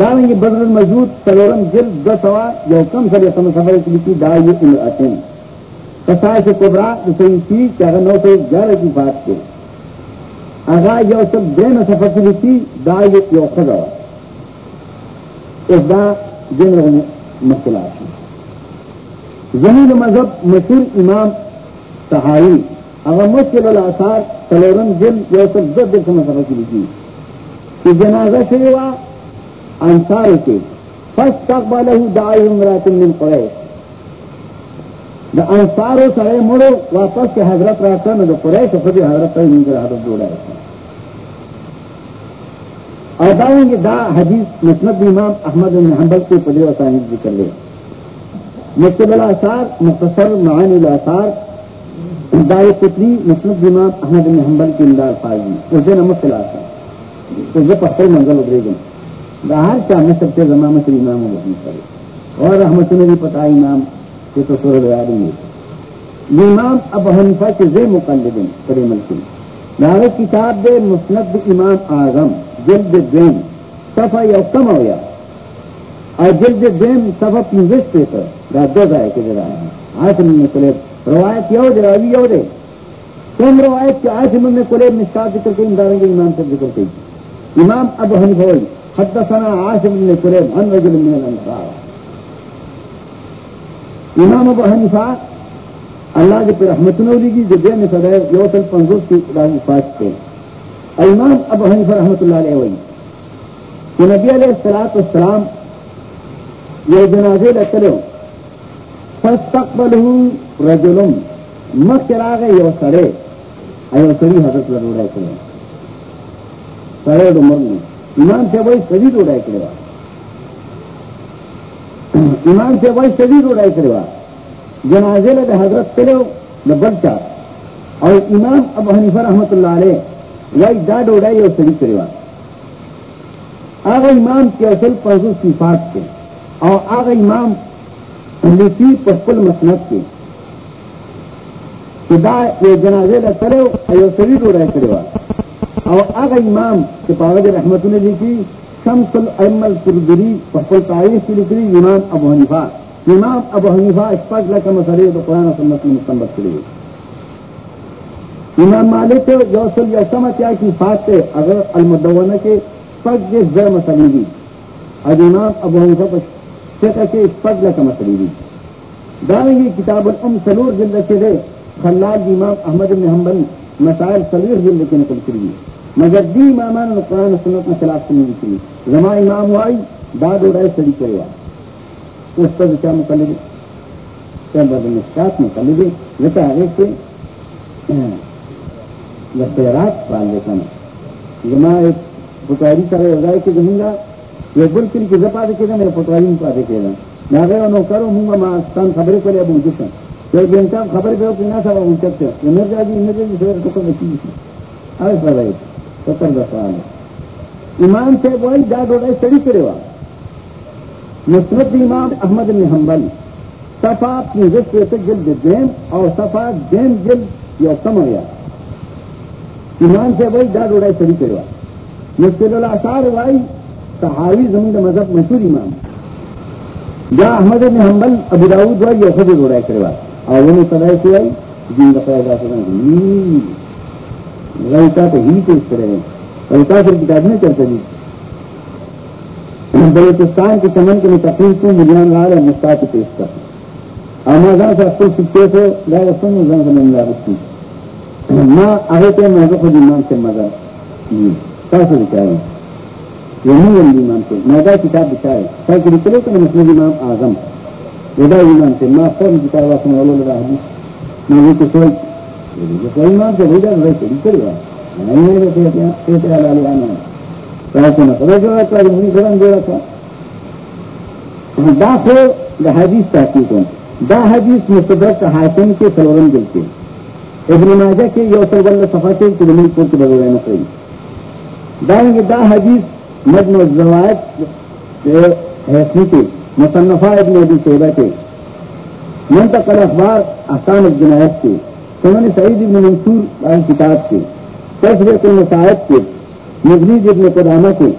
دائیں گے بدر المجود سلورم دل دو سوا یو کم سر سم صفائی کی لکی دائی ان اتن کسائے سے کبرا صحیح تھی کہ نو سو گیارہ کی بات کے اگا یو سب دین سفر کی لکی دا یو خدا اس دا دین رہنے مسئلات زمین مذہب مشہور امام تہائی اگر مشکل الاثار سلورن جن یو سب دو دن سفر مطلب کی. لکی کہ جنازہ شریوا انصار کے. فس تقبلہ دعائی امرات من قریش. دا انصارو سرے مڑو، واپس کے حضرت رہتا نہ جو قریش خود حضرت پر نہیں حضرت جوڑا رہتا اور دائیں گے، دا حدیث مسند امام احمد بن حنبل کے پدر و صاحب ذکر لے مکتب الاثار مختصر معانی الاثار دائے پتری مسند امام احمد بن حنبل کی امداد فائدی اس دن امت الاثار اس دن پختر منزل ادرے گئے دا ہر چاہ میں سب سے زمان مصر امام و وحیم کرے اور رحمت نے بھی پتا امام کہ تو سورہ بیاد میں امام ابو حنیفہ کے زیر مقلدن کرے ملکی دعوت کتاب دے مسند امام اعظم جلد دین صفا یا کم ہو گیا. اور جلد دین صفا پنجس پہ تھا دا دو ضائع کے جگہ آج من نے کلے روایت یو دے روی یو دے۔ تم روایت کے آج من نے کلے نشکا ذکر کے انداریں گے امام سے ذکر کی امام ابو حنیفہ ہوئی حدثنا عاصم بن قریب عن رجل من الانصار۔ امام ابو حنیفہ، اللہ کے پر رحمت نولی کی جو دین سدائے یو سل پنزوس کی راجی فاش کے امام ابو حنیفہ رحمۃ اللہ علیہ وئی کہ نبی علیہ السلام یہ جنازے لکلو فاستقبل رجل مکراغ یو سڑے ایو سڑی حضرت لڑوڑا کرے سڑے دو مرنی امام سے وہی سبھی روڑا کرے امام سے وہی سبھی روڑا کرے جنازے لگے حضرت کرو نہ بچہ اور امام ابو حنیفہ رحمۃ اللہ علیہ وائی دا ڈوڑائی اور سڑی کروا آگا امام کے اصل پرسو صفات کے اور آگا امام لسی پسپل مسنت کے دا یہ جنازے کا کرے اور سڑی ڈوڑائی کروا۔ اور آگا امام کے پاوج رحمت نے لکھی شمس الامل سردری پسپل تاریخ کی لکھی امام ابو حنیفہ۔ امام ابو حنیفہ اسپاٹ لکا مسئلے تو قرآن سنت میں مستمت کری امام مالک جو سل یا سمجھا کی فات سے اگر المدونہ کے پگ کے زر مسلی دی اور امام ابو حنیفہ شکر کے پگ کا مسلی دی دائیں گی کتاب الام سلور جلد کے دے خلال امام احمد بن حنبل مسائل سلور جلد کے نقل کری مگر دی امامان قرآن سنت میں خلاف سنی کری زما امام وائی داد و رائے سڑی کرے اس پر کیا مقلد؟ کیا بدل مقلد؟ لیتا ہے کہ خیرات پال دیتا نا جما ایک پٹواری کرے رضائے کے زمین گا یہ بل کل کی زپا دیکھے گا میرے پٹواری میں پا دیکھے گا نہ گئے نو کرو ہوں گا ماں ستان خبریں کرے اب اونچے کوئی بے انصاف خبر کرو کہ نہ سب اونچے سے مر جائے گی مر جائے گی سویر کو دیکھی آئے پر رہے ستر دس سوال امام سے وہی جاد ہو رہے سڑی کرے وا نصرت امام احمد نے حنبل. صفا اپنی رشتے سے جلد دین اور صفا دین جلد یا کم ہو ایمان سے وہی ڈاڈ اڑائی سڑی کروا مشکل الاثار وائی صحاوی زمین مذہب مشہور امام. جا احمد نے حنبل، ابو داؤد وائی یا خود اڑائی کروا اور وہ سدائی سے آئی، دین کا پیدا سکا غلطا تو ہی تو اس طرح ہے. پھر کتاب نہیں چلتا جی بلوچستان کے چمن کے متقین کو مجھان رہا ہے مستعد پیش کر آمازان سے اپنے سکتے سے لائے سن زن سے من رہا ماں آگے پہ میں خود ایمان سے مزہ. کیسے بچائے یہ نہیں بندی ایمان سے میدا کتاب بچائے کیا کہ نکلے تو مسلم امام اعظم ودا ایمان سے ماں فور کتاب واسم والو لگا حدیث میں وہ تو سوچ کوئی سے ودا رہے تو نکل گیا نہیں میرے تھے کیا کہتے ہیں لالی آنا کہا نہ خدا جو تھا مجھے گرم جو تھا دا خو دا حدیث تحقیق دا حدیث مصدر حاکم کے سلورم دل کے ابن ماجہ کے یو سر ول کے کہ زمین پور بغیر نہ دائیں گے دا حدیث مدن الزوائد حسنی کے مصنفہ ابن ابی شیبہ کے منتقل اخبار احسان الجنایت کے سمن سعید ابن منصور آن کتاب کے تصویر المساعد کے مغنی ابن قدامہ کے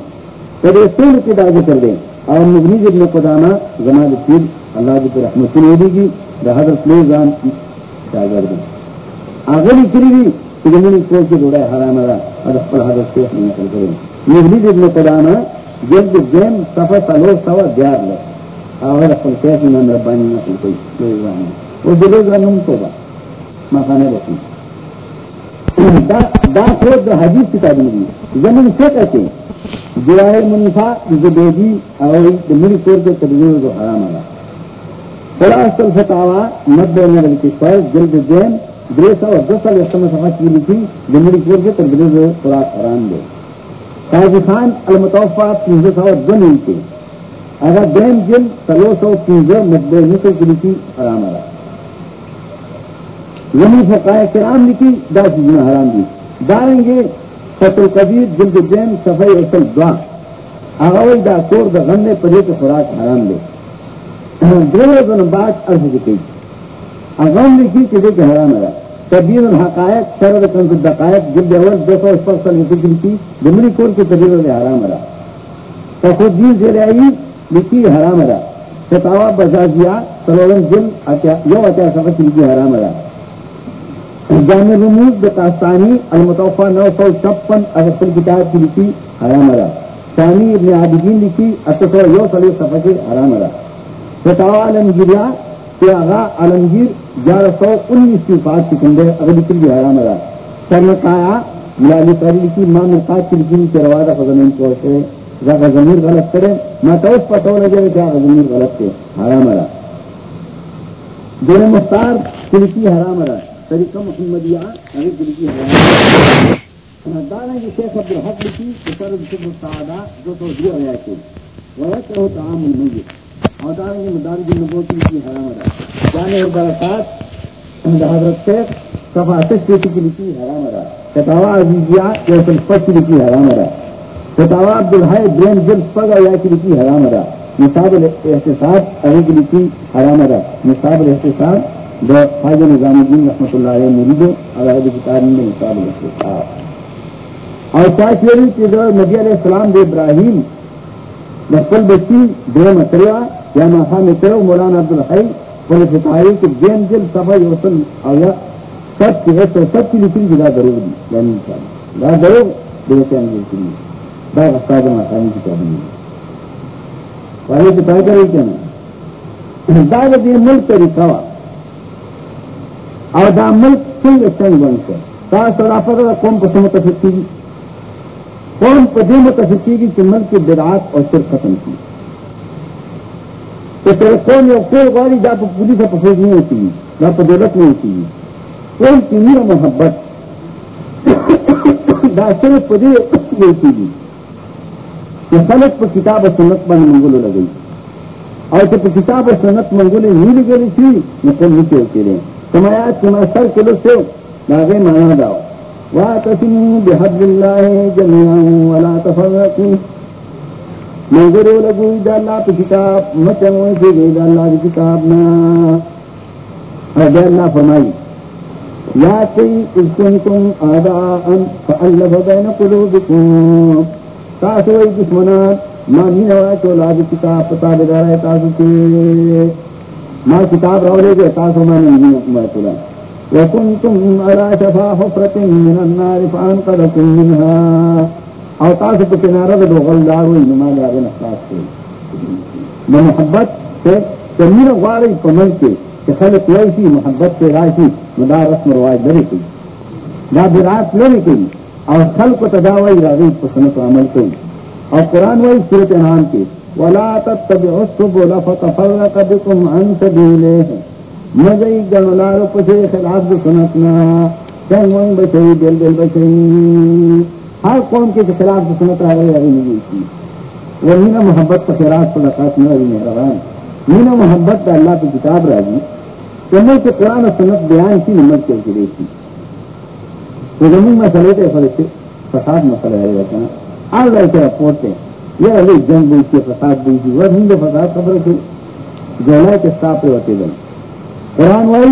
پھر سول کے داغے کر دیں۔ اور مغنی ابن قدامہ زمان پیر اللہ کی رحمت سے گی۔ حضرت لیزان شاگرد اگر کری بھی کہ زمین کو کے جوڑا ہے، حرام رہا اور اپر حضرت سے اپنے نقل کریں مغنی ابن قدامہ جلد جیم سفر سلو سوا دیار لے. اور اپر شیخ امام ربانی نقل کوئی لیزان وہ دلوز رنم تو با. مخانے رکھیں دا خود دا حدیث کتاب نہیں زمین سے کہتے جواہر منفا زبیدی اور مری طور کے تبدیل جو حرام آگا خلاص الفتاوا مد نظر کی پر جلد دین دریسا اور دس سال اسلام صفحہ کی لکھی جمہوری طور کے تبدیل جو حرام دے. قاضی خان المتوفا تین سو دو نہیں تھے اگر دین جل سلو سو تین مد نسل کی لکھی، حرام آگا وہی یعنی فقائے کرام لکھی دا چیزیں حرام دی۔ ڈالیں گے فتر کبیر جلد جین صفائی اصل دعا اغوی دا کور دا غنے پدے کے خوراک حرام دے۔ دو دن بات عرض کی اغم لکھی کہ دے کے حرام رہا تبیر الحقائق، شرد کنز الدقائق، جلد اول دو سو اسپر سال ذکر کی دمری کور کی تبیر حرام رہا۔ فخود دین جی زیر آئی، لکھی حرام رہا۔ فتاوا بزازیا سلورن جل یو اچھا سفر لکھی حرام رہا۔ جامع رموز داستانی المتوفا نو سو چھپن اگر کتاب کی لکھی حرام رہا۔ ثانی ابن عابدین لکھی اتسو یو سلی صفحہ کے حرام رہا۔ فتاوا علمگیریا کہ آغا علمگیر گیارہ سو انیس کی فات کی کندے اگر لکھی بھی حرام رہا سرنقایا ملالی ساری لکھی ماں مرقات کی لکھی کہ روادہ فضمین کو سے اگر ضمیر غلط کرے میں تو اس پتہ لگے کہ ضمیر غلط کے حرام رہا دون مختار کی حرام رہا طریقہ محمدیہ یعنی ابھی دل کی حرام دانا کی شیخ عبد الحق لکھی اوپر مستعدا جو تو دو آیا کے وہ کہو تعام المیت اور کی مدار کی کی حرام رہا جانے اور برکات حضرت صفا کی لکھی حرام رہا عزیزیہ یا لکھی حرام رہا برین جل پگا یا کی لکھی حرام رہا نصاب الاحتساب کی لکھی حرام رہا نصاب الاحتساب خواجہ نظام الدین رحمۃ اللہ علیہ کتاب میں نصاب الاحتساب۔ اور جو نبی علیہ السلام ابراہیم نقل بچی دے مسئلہ یا ماہا میں کرو مولانا عبد الحی بولے فتائی کہ جین جل صفحہ یوسل آیا، سب کی ہے تو سب کی لکھی جدا ضرور دی یعنی انشاءاللہ لا ضرور دے سے انجل کی دا استاد مکانی کتاب نہیں پہلے کتاب کرے کیا نا دا دے ملک طریقہ اور دا ملک سنگ سنگ بن کر۔ کا سرافت قوم کو متفق کی قوم کو دے متفق کی کہ کی براعت اور سر ختم کی۔ تو پھر قوم یا کوئی غاری جا تو پولیس کا پفوج نہیں ہوتی، نہ تو دولت نہیں ہوتی۔ قوم کی میرا محبت دا صرف پدے ہوتی۔ گی کہ خلق پر کتاب و سنت بن منگولو لگئی اور جب کتاب و سنت منگولے نہیں لگی تھی نہ قوم نیچے ہوتے رہے سمایات کما سر کلو سے ناغے مانا داو واتسموا بحبل الله جميعا ولا تفرقوا. منظر لگو دا اللہ پہ کتاب مچنو سے گئی دا اللہ کی کتاب نا. اور دا اللہ فرمائی، یا کئی اس کنتم آداء فألف بین قلوبکم. تاسو ای دشمنات مانی نوا چولا دی کتاب پتا بدارا ہے تاسو کے. ما کتاب رو لے گئے، تاسو میں نہیں محفوظ وكنتم على شفا حفرة من النار فانقذكم منها او تاسو په کناره د غلدارو انما لا غن احساس کوي د محبت ته تمیر غواړي په من کې چې خلک وایي محبت ته راشي نو دا رسم رواج لري کوي دا برات لري کوي او خلق ته دا وایي راځي په سنت عمل کوي او قران وایي سورته انعام کې ولا تتبعوا السبل فتفرق بكم عن سبيله۔ مزئی گنولارو پسے خلاف دو سنتنا چنگ ونگ بچئی دل دل بچئی ہر قوم کے خلاف دو سنت آگے آگے نہیں کی وہ مینا محبت کا خیرات پر صدقات نہ مہربان۔ مینا محبت کا اللہ کی کتاب راجی تمہیں کہ قرآن و سنت بیان کی نمت کر کے گرے تھی۔ وہ زمین مسئلے تھے فرشتے فساد مسئلہ ہے رہتا نا آج رہے تھے پہنچتے یہ ابھی جنگ ہوئی تھی، فساد ہوئی تھی۔ وہ ہند فساد خبر تھی جولا کے ساتھ ہوتے گئے۔ قرآن وائی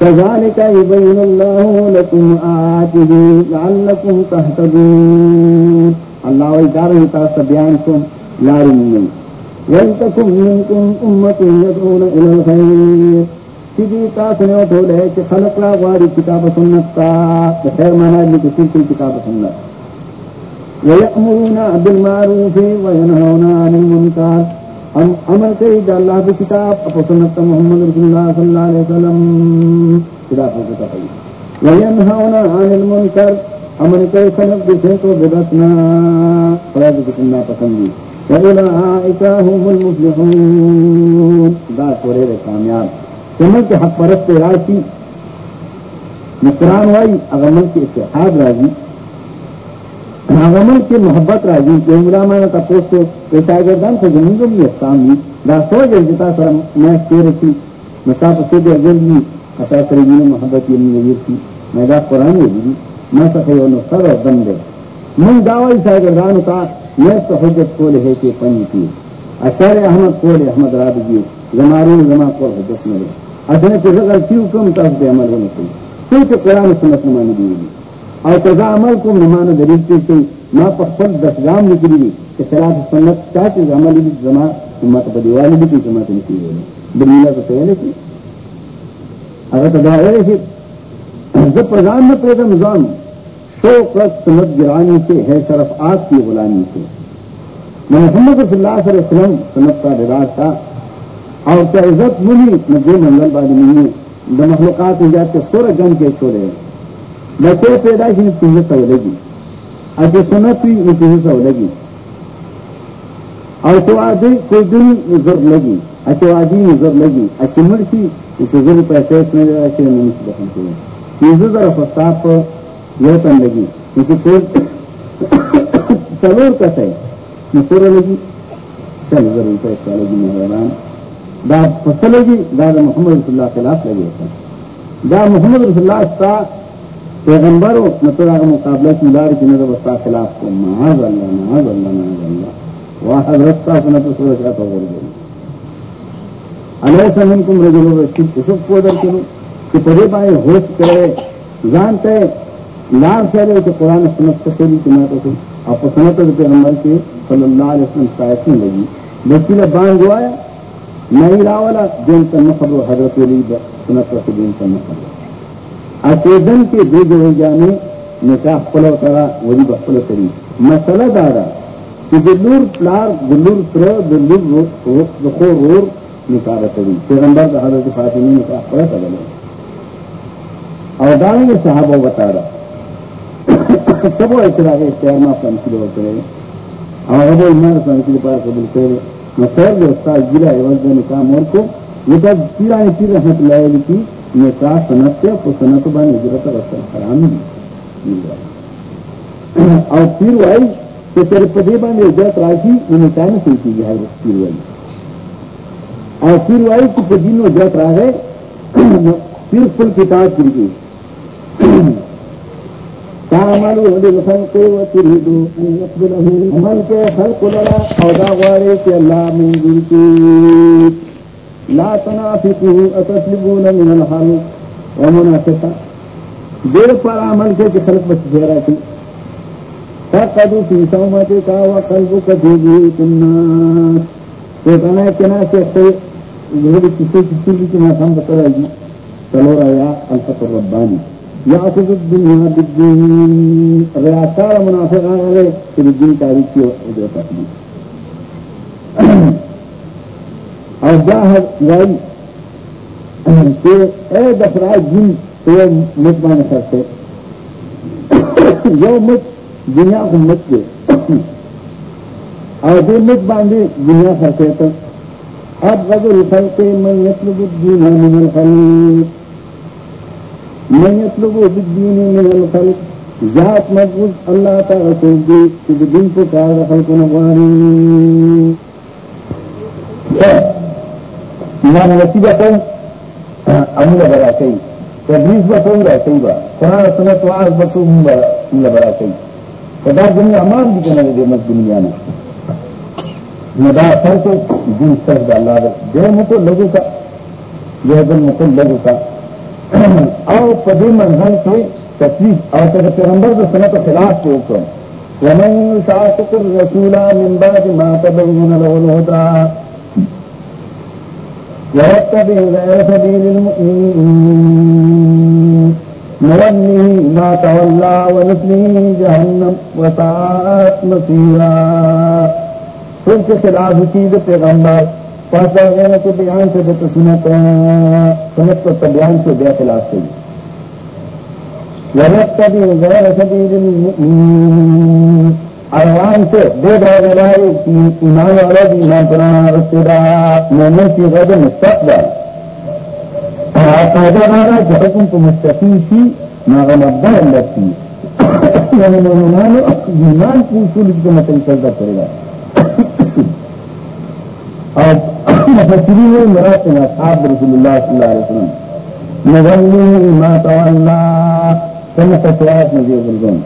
كذلك يبين الله لكم آياته لعلكم تهتدون. الله ويدار يتعصى بيانكم لا رمين ولتكن منكم أمة يدعون إلى الخير سيدي تاسنه وطول ہے کہ خلق لا واری کتاب سنت تا بخیر مانا لکھ سلسل کتاب سنت۔ ويأمرون بالمعروف وينهون عن المنكر ہم عمل کے دا اللہ کی کتاب اپو سنت محمد رسول اللہ صلی اللہ علیہ وسلم کتاب کو کہا وینہونا عن المنکر عمل کے سنت دوسرے کو بدتنا فراد کی سننا پسندی وَأُولَٰئِكَ هُمُ الْمُفْلِحُونَ۔ دا سورے دے کامیاب۔ عمل کے حق پرست راشی مقران وائی، اگر عمل کے اتحاد راجی عمل کی محبت راجی، کہ عمرہ کا پوسٹ شاگردان کو زمین کو بھی احسان دی۔ دا سو سر میں سیر رکھی مساف سے دے اجل دی۔ اتا سر جی محبت یہ نظیر کی۔ میں دا قرآن دی جی۔ میں سخی و نصر و دم دے۔ من دعوی شاگردان کا میں تو حجت کول ہے کہ پنی کی۔ اشار احمد کول احمد راب جی۔ زما کول حجت ملے۔ اصل کہ غلطی کم تاس عمل ہونے کی کیونکہ قرآن سنت نمانی دی اور تزا عمل کو مہمان دریج کے سے نہ پخل دس گام نکلی دی کہ خلاف سنت چاہ چیز عمل بھی جمع امت بدی والی بھی کوئی جماعت نکلی ہوئی دنیا تو پہلے تھی۔ اگر تدا ہے پھر جب پرگان میں پیدا نظام شو قرض سنت گرانی سے ہے صرف آگ کی غلامی سے۔ میں محمد صلی اللہ علیہ وسلم سنت کا رواج تھا۔ اور کیا عزت ملی نہ دو منگل بعد ملی میں مخلوقات میں جاتے سورہ گن کے چھوڑے۔ بچے پیدا کی تجھے سو لگی اچھے سنت ہوئی وہ تجھے سو لگی اور تو آدھی کوئی دن ضرور لگی اچھے آدھی نظر لگی اچھی مرسی اسے ضرور پیسے میں اچھے نہیں سے دفن کے یہ ذرا فستاف یہ تن لگی کیونکہ کوئی سلور کس ہے مسور لگی چل ضرور پیسہ لگی مہربان دا فصل لگی دا محمد رسول اللہ خلاف لگی دا محمد رسول اللہ پیغمبر ہو نہ تو آگے مقابلہ کی لار کی نظر بستا خلاف کو محاذ اللہ محاذ اللہ محاذ اللہ وہاں حضرت کا سنا تو سورج کا بول گئی علیہ سمن کم رجل رشید کسب کو در کرو کہ پڑے پائے ہوش کرے جانتے لار سے رہے کہ قرآن سنت سے بھی چنا تو آپ سنت پیغمبر کے صلی اللہ علیہ وسلم سائسن لگی. بچی نے باندھ گوایا نہیں راولا، دین کا نخبر حضرت علی سنت رسول دین کا نخبر اکیدن کے دے جو جانے نکاح پلو کرا وہی بخل کری مسئلہ دارا کہ دلور پلار دلور سر دلور رخو رور نکاح کری پیغمبر کا حضرت فاطمہ نکاح پڑا تھا بلے اور داریں گے صحابہ بتا رہا سب وہ اعتراض اختیار میں آپ اپنا مسئلہ کرے. اور وہ ایمان سے مسئلہ پار قبول کرے. مسئلہ جو استاد گرا ہے وجہ نکاح مور کو، یہ بات پیرا ہے پیر رحمت اللہ علیہ کی یہ کا سے کو صنعت بان ہجرت رسل حرام اور پھر وائی کہ تیرے پدے بان ہجرت راشی انہیں کہنے سے کی ہے پھر وائی اور پھر وائی کہ پدین ہجرت رہا ہے پھر فل کتاب گر گئی۔ تعملوا بالخلق وتريدوا ان يقبله عمل کے خلق لرا اودا غوارے کہ اللہ منظور کی لا تنافقه اتسلبون من الحال ومنافقا دیر پر عمل کے کہ خلق بچ جیرا تھی فقدوا في صومتك وقلبك في بيوت الناس. تو کہنا ہے کہنا سے سے یہ کسی کسی کی میں ہم بتا رہا جی چلو رہا الفت الربانی. یاخذ الدنيا بالدين ریاکار منافقان ہے کہ دین تاریخ کی اجرت اپنی اور جاہر وائی کہ اے دفرا جن تو مت مان کرتے جو مت دنیا کو مت کے۔ اور جو مت باندھے دنیا کرتے تو۔ اب غزل الخلق من يطلب الدين من الخلق۔ من يطلب بالدين من الخلق۔ ذات محفوظ اللہ تعالی کو دی کہ دل کو کار خلق نغواری امام نصیب کو امول برا کئی تدریس با کو را کئی با. قرآن سنت وعاز با کو امول برا کئی فدا دنیا امان دی کنا دے مز دنیا نا ندا سر کو دین سر دا اللہ دا دے مکو لگو کا یہ دن مکو لگو کا او پدی منزل کے تصویر اور پیغمبر جو سنت خلاف کے حکم. ومن شاقق الرسول من بعد ما تبين له الهدى. ويتبع غير سبيل المؤمنين نوله ما تولى ونسله جهنم وساءت مصيرا ان کے خلاف چیز پیغمبر پاسا غیر کے بیان سے جو سنت سنت کو بیان سے بے خلاف سے ونتبع غير سبيل المؤمنين اروان سے دے دے رہے ایمان والا بھی ایمان پرانا رسیدہ مومن کی غد مستقبل قاعدہ مانا کہ حکم کو مستقیم کی، ناغمدہ لگتی یعنی مومنان ایمان کی اصول کی مطلب چلتا کرے گا۔ اور مفسرین مراد اصحاب رسول اللہ صلی اللہ علیہ وسلم نظلمی ما تولا كما فتوات نجيب الجن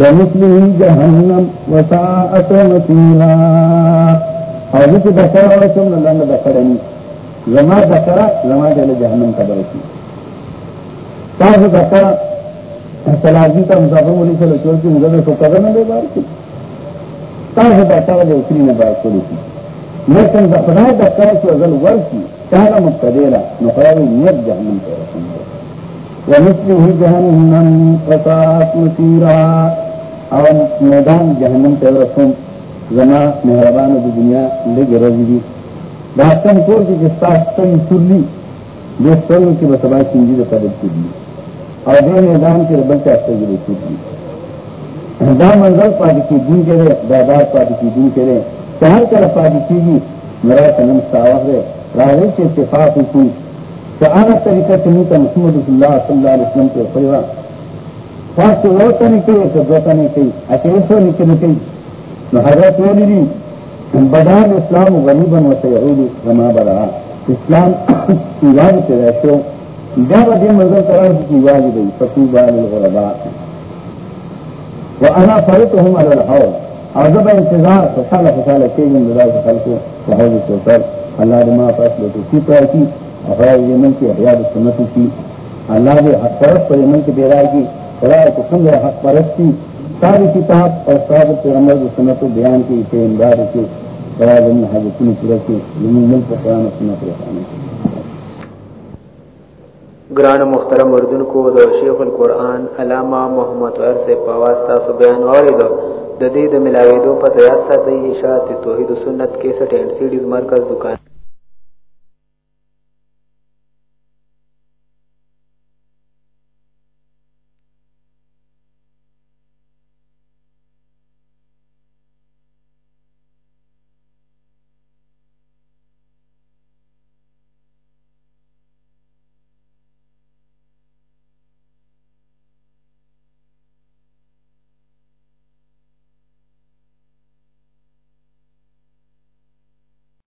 ومثله جهنم وساءت مسيرا او ذات بشر ورسول الله نه بشرني زما بشر زما دل جهنم خبر کی. تاسو بشر سلازی کا مضافہ مولی سے لچول کی مدد کو قدر نہ دے بار کی. تاسو بشر دے اتنی نہ بار کولی کی. لیکن خدای بشر کی اگر ورکی کانا مقتدیرا نخراوی نیت جہنم پر رسول اللہ. ومثله جهنم وساءت مسيرا او میدان جهنم ته ورسوم. زما مهربان د دنیا لګ رضی دي. دا څنګه کور کې ستاسو څنګه چورلی د څنګه کې به سبا څنګه د پدې چورلی او دې میدان کې بل څه څه دي چورلی دا منظر پاتې کې دین کې دا دار پاتې کې دین کې څهر کله پاتې کېږي مراد نن ساوه راځي چې اتفاق وکړي فأنا طریقہ سنیتا محمد رسول اللہ صلی اللہ علیہ وسلم کے خیوہ خاص وہ طریقے کہ دو طریقے اچھے اس طریقے میں کئی نو حضرت ولی دی بدان اسلام غریبا و سیعود وما برا اسلام ایواز کے رہشو جب دے منظر قرار کی ایواز دی فصوبہ للغرباء۔ وانا فرطهم على الحوض۔ عذب انتظار فصالة فصالة كي من ذلك خلقه وحوض السلطان اللہ دماء فاسلة کی پاکی افراد یمن کی احیاد سنت کی۔ اللہ نے حق پرست پر یمن کی بیرائی کی۔ خدا کو سنگ حق پرستی، ساری کتاب اور سارے پیغمبر سنت و بیان کی کہ امداد کے خدا دن حاجتوں پورا کی یمن یعنی ملک قرآن و سنت رسانے گران محترم اردن کو دو شیخ القرآن علامہ محمد غیر سے پواسطہ سو بیان اور دو جدید ملاویدوں پر تیار اشاعت توحید سنت کیسٹ اینڈ سیڈیز مرکز دکان.